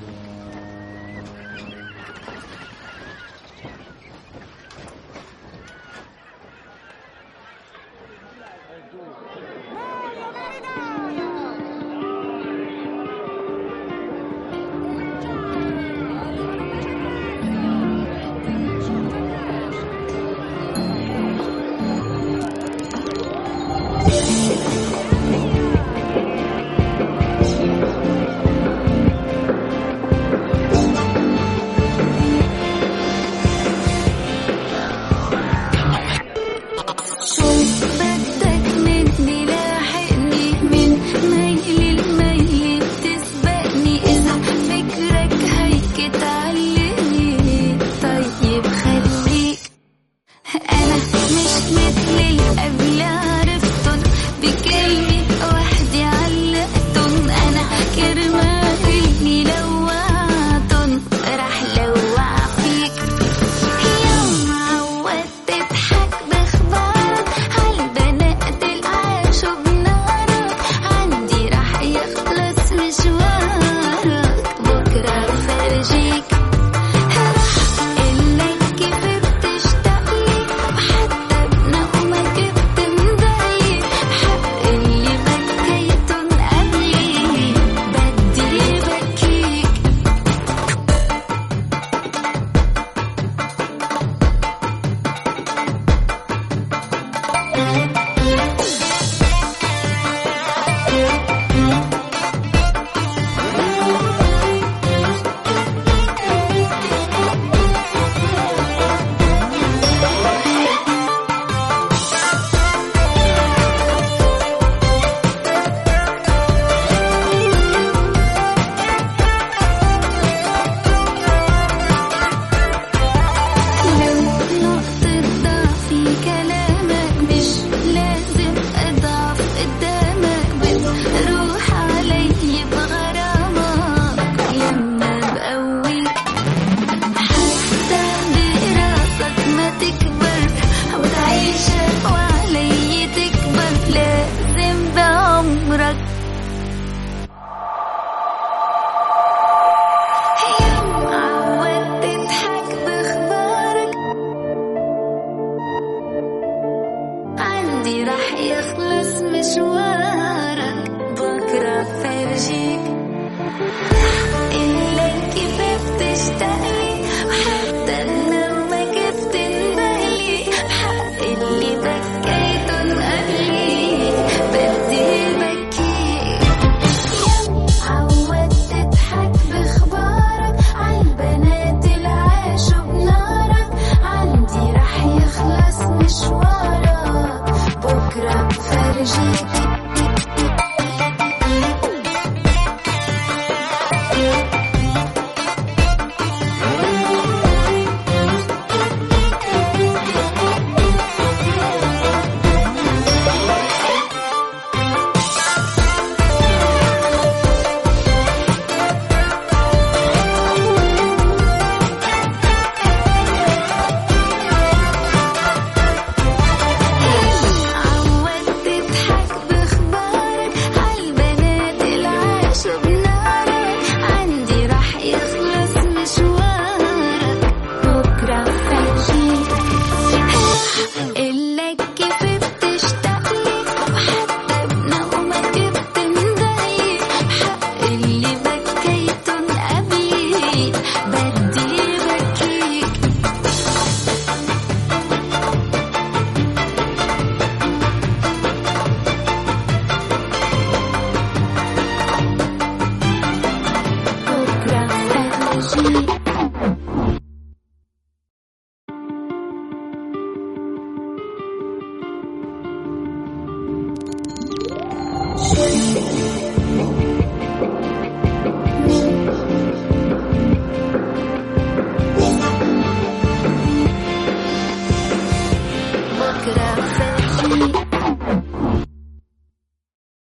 あ。عندي رح يخلص مشوارك. بكرة فرجيك